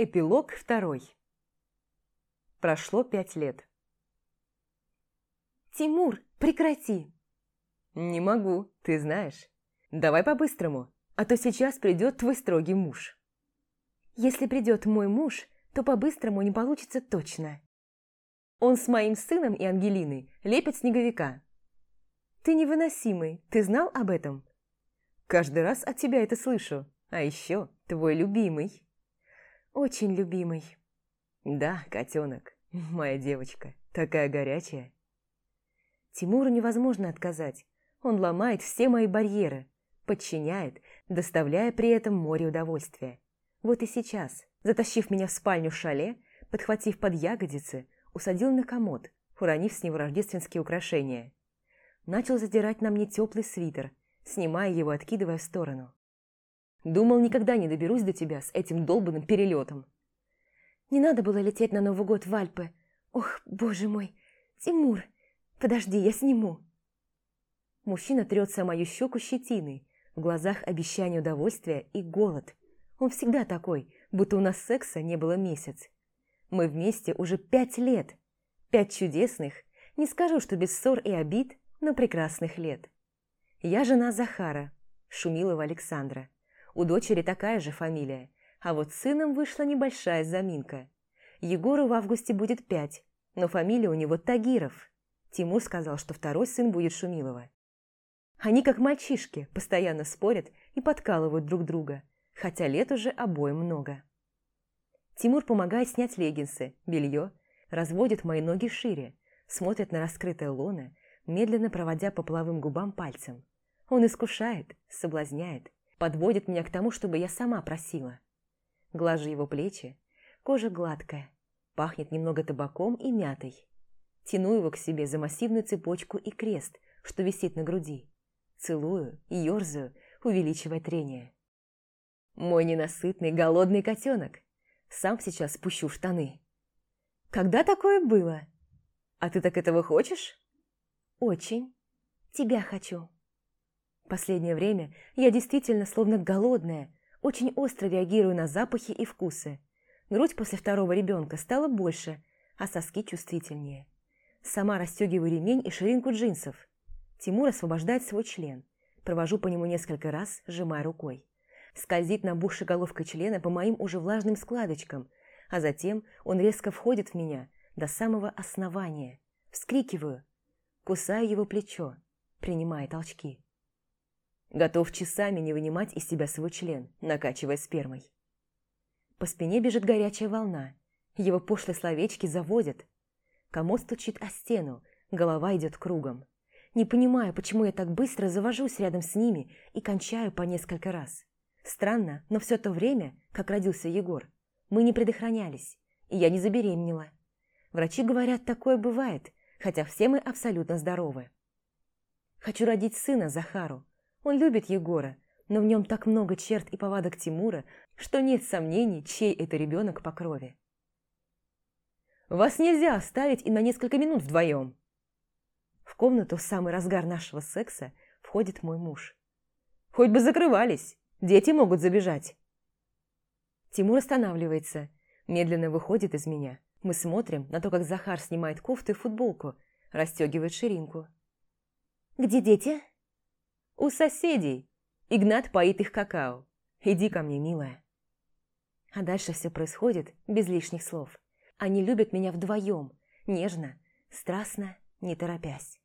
Эпилог второй. Прошло пять лет. «Тимур, прекрати!» «Не могу, ты знаешь. Давай по-быстрому, а то сейчас придет твой строгий муж». «Если придет мой муж, то по-быстрому не получится точно». Он с моим сыном и Ангелиной лепит снеговика. «Ты невыносимый, ты знал об этом?» «Каждый раз от тебя это слышу. А еще твой любимый». Очень любимый. Да, котенок, моя девочка, такая горячая. Тимуру невозможно отказать. Он ломает все мои барьеры, подчиняет, доставляя при этом море удовольствия. Вот и сейчас, затащив меня в спальню шале, подхватив под ягодицы, усадил на комод, уронив с него рождественские украшения. Начал задирать на мне теплый свитер, снимая его, откидывая в сторону. Думал, никогда не доберусь до тебя с этим долбанным перелетом. Не надо было лететь на Новый год в Альпы. Ох, боже мой. Тимур, подожди, я сниму. Мужчина трется о мою щеку щетиной, в глазах обещание удовольствия и голод. Он всегда такой, будто у нас секса не было месяц. Мы вместе уже пять лет. Пять чудесных, не скажу, что без ссор и обид, но прекрасных лет. Я жена Захара, Шумилова Александра. У дочери такая же фамилия, а вот с сыном вышла небольшая заминка. Егору в августе будет пять, но фамилия у него Тагиров. Тимур сказал, что второй сын будет Шумилова. Они как мальчишки, постоянно спорят и подкалывают друг друга, хотя лет уже обоим много. Тимур помогает снять леггинсы, белье, разводит мои ноги шире, смотрит на раскрытое лоно, медленно проводя по половым губам пальцем. Он искушает, соблазняет, подводит меня к тому, чтобы я сама просила. Глажу его плечи, кожа гладкая, пахнет немного табаком и мятой. Тяну его к себе за массивную цепочку и крест, что висит на груди. Целую и ерзаю, увеличивая трение. Мой ненасытный голодный котенок. Сам сейчас спущу штаны. Когда такое было? А ты так этого хочешь? Очень. Тебя хочу. Последнее время я действительно словно голодная, очень остро реагирую на запахи и вкусы. Грудь после второго ребенка стала больше, а соски чувствительнее. Сама расстегиваю ремень и ширинку джинсов. Тимур освобождает свой член. Провожу по нему несколько раз, сжимая рукой. Скользит набухшей головкой члена по моим уже влажным складочкам, а затем он резко входит в меня до самого основания. Вскрикиваю, кусаю его плечо, принимая толчки. Готов часами не вынимать из себя свой член, накачивая спермой. По спине бежит горячая волна. Его пошлые словечки заводят. Комод стучит о стену, голова идет кругом. Не понимаю, почему я так быстро завожусь рядом с ними и кончаю по несколько раз. Странно, но все то время, как родился Егор, мы не предохранялись, и я не забеременела. Врачи говорят, такое бывает, хотя все мы абсолютно здоровы. Хочу родить сына Захару, он любит Егора, но в нем так много черт и повадок Тимура, что нет сомнений, чей это ребенок по крови. «Вас нельзя оставить и на несколько минут вдвоем!» В комнату в самый разгар нашего секса входит мой муж. «Хоть бы закрывались, дети могут забежать!» Тимур останавливается, медленно выходит из меня. Мы смотрим на то, как Захар снимает кофту и футболку, расстегивает ширинку. «Где дети?» «У соседей. Игнат поит их какао. Иди ко мне, милая». А дальше все происходит без лишних слов. Они любят меня вдвоем, нежно, страстно, не торопясь.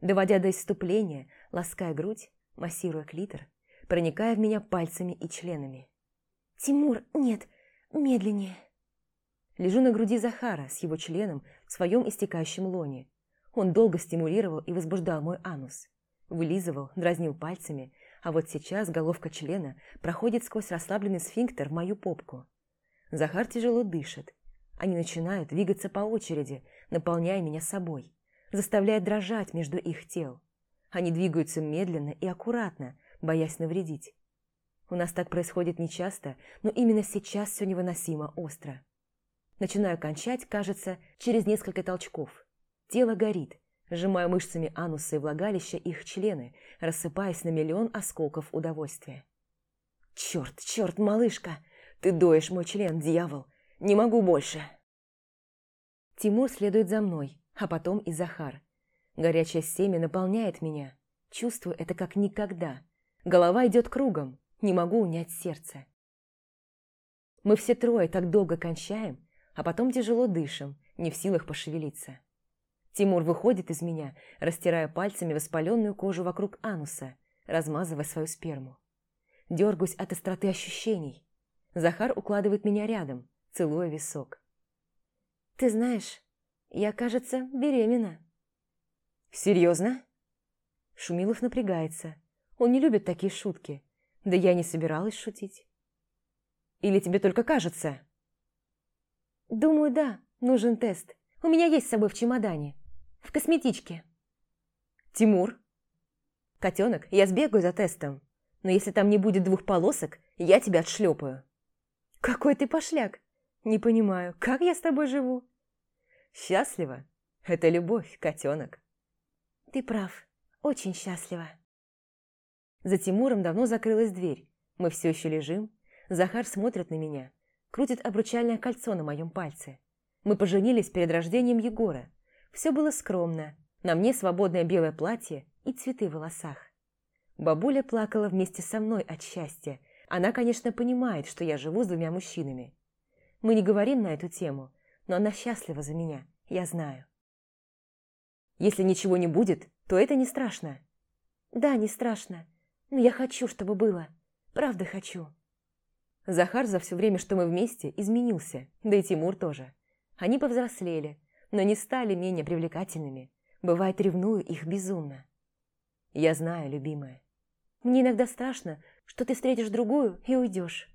Доводя до исступления, лаская грудь, массируя клитор, проникая в меня пальцами и членами. «Тимур, нет, медленнее». Лежу на груди Захара с его членом в своем истекающем лоне. Он долго стимулировал и возбуждал мой анус. Вылизывал, дразнил пальцами, а вот сейчас головка члена проходит сквозь расслабленный сфинктер в мою попку. Захар тяжело дышит. Они начинают двигаться по очереди, наполняя меня собой, заставляя дрожать между их тел. Они двигаются медленно и аккуратно, боясь навредить. У нас так происходит нечасто, но именно сейчас все невыносимо остро. Начинаю кончать, кажется, через несколько толчков. Тело горит, Сжимаю мышцами ануса и влагалища их члены, рассыпаясь на миллион осколков удовольствия. «Черт, черт, малышка! Ты доешь мой член, дьявол! Не могу больше. Тимур следует за мной, а потом и Захар. Горячее семя наполняет меня. Чувствую это как никогда. Голова идет кругом, не могу унять сердце. Мы все трое так долго кончаем, а потом тяжело дышим, не в силах пошевелиться. Тимур выходит из меня, растирая пальцами воспаленную кожу вокруг ануса, размазывая свою сперму. Дергаюсь от остроты ощущений. Захар укладывает меня рядом, целуя висок. «Ты знаешь, я, кажется, беременна». «Серьезно?» Шумилов напрягается. Он не любит такие шутки. Да я не собиралась шутить. «Или тебе только кажется?» «Думаю, да, нужен тест. У меня есть с собой в чемодане. В косметичке». «Тимур?» «Котенок, я сбегаю за тестом. Но если там не будет двух полосок, я тебя отшлепаю». «Какой ты пошляк! Не понимаю, как я с тобой живу?» «Счастлива? Это любовь, котенок». «Ты прав. Очень счастлива». За Тимуром давно закрылась дверь. Мы все еще лежим. Захар смотрит на меня. Крутит обручальное кольцо на моем пальце. Мы поженились перед рождением Егора. Все было скромно. На мне свободное белое платье и цветы в волосах. Бабуля плакала вместе со мной от счастья. Она, конечно, понимает, что я живу с двумя мужчинами. Мы не говорим на эту тему, но она счастлива за меня, я знаю. Если ничего не будет, то это не страшно. Да, не страшно. Но я хочу, чтобы было. Правда хочу. Захар за все время, что мы вместе, изменился, да и Тимур тоже. Они повзрослели, но не стали менее привлекательными. Бывает, ревную их безумно. Я знаю, любимая. Мне иногда страшно, что ты встретишь другую и уйдешь.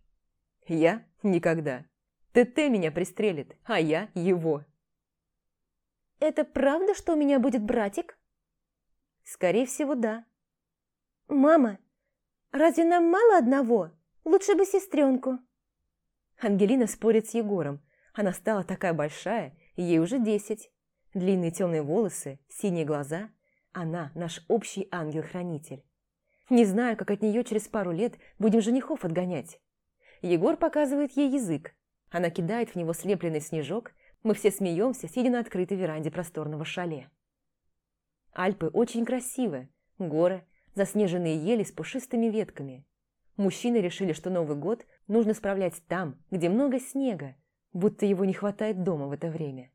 Я? Никогда. ТТ меня пристрелит, а я его. Это правда, что у меня будет братик? Скорее всего, да. Мама, разве нам мало одного? Лучше бы сестренку. Ангелина спорит с Егором. Она стала такая большая, ей уже десять. Длинные темные волосы, синие глаза. Она наш общий ангел-хранитель. Не знаю, как от нее через пару лет будем женихов отгонять. Егор показывает ей язык. Она кидает в него слепленный снежок. Мы все смеемся, сидя на открытой веранде просторного шале. Альпы очень красивые. Горы, заснеженные ели с пушистыми ветками. Мужчины решили, что Новый год нужно справлять там, где много снега, будто его не хватает дома в это время.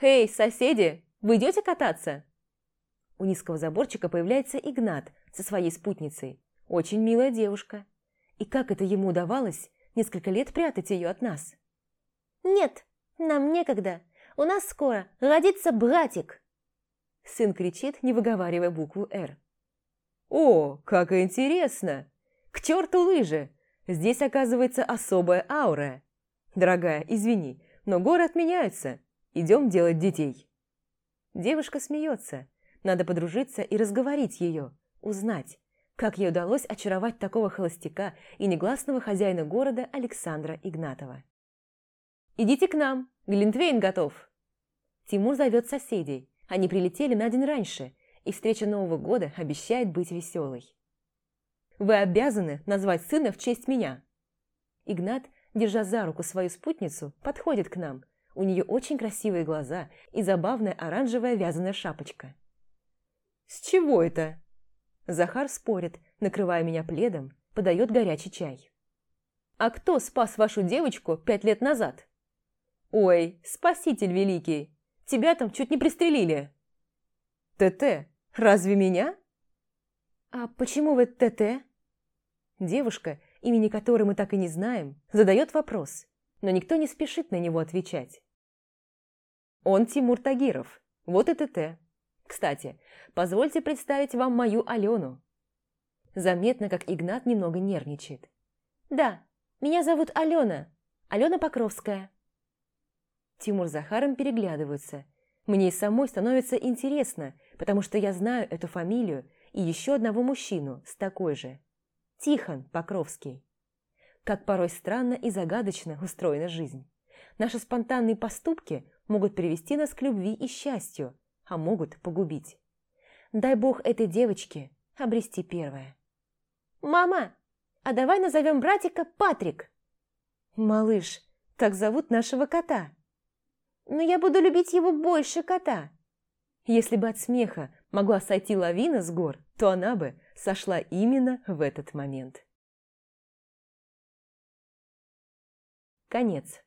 «Эй, соседи, вы идете кататься?» У низкого заборчика появляется Игнат со своей спутницей. Очень милая девушка. И как это ему удавалось несколько лет прятать ее от нас? «Нет, нам некогда. У нас скоро родится братик!» Сын кричит, не выговаривая букву «Р». «О, как интересно! К черту лыжи! Здесь, оказывается, особая аура. Дорогая, извини, но горы отменяются. Идем делать детей». Девушка смеется. Надо подружиться и разговорить ее, узнать, как ей удалось очаровать такого холостяка и негласного хозяина города Александра Игнатова. «Идите к нам, Глинтвейн готов!» Тимур зовет соседей. Они прилетели на день раньше и встреча Нового года обещает быть веселой. Вы обязаны назвать сына в честь меня. Игнат, держа за руку свою спутницу, подходит к нам. У нее очень красивые глаза и забавная оранжевая вязаная шапочка. «С чего это?» Захар спорит, накрывая меня пледом, подает горячий чай. «А кто спас вашу девочку пять лет назад?» «Ой, спаситель великий! Тебя там чуть не пристрелили!» «ТТ, Разве меня? А почему вы ТТ? Девушка, имени которой мы так и не знаем, задает вопрос, но никто не спешит на него отвечать. Он Тимур Тагиров, вот и ТТ. Кстати, позвольте представить вам мою Алену. Заметно, как Игнат немного нервничает. Да, меня зовут Алена, Алена Покровская. Тимур с Захаром переглядываются. Мне и самой становится интересно, потому что я знаю эту фамилию и еще одного мужчину с такой же. Тихон Покровский. Как порой странно и загадочно устроена жизнь. Наши спонтанные поступки могут привести нас к любви и счастью, а могут погубить. Дай бог этой девочке обрести первое. «Мама, а давай назовем братика Патрик!» Малыш, так зовут нашего кота. Но я буду любить его больше кота. Если бы от смеха могла сойти лавина с гор, то она бы сошла именно в этот момент. Конец.